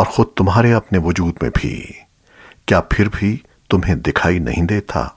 اور خود تمہارے اپنے وجود میں بھی۔ کیا پھر بھی تمہیں دکھائی نہیں دیتا؟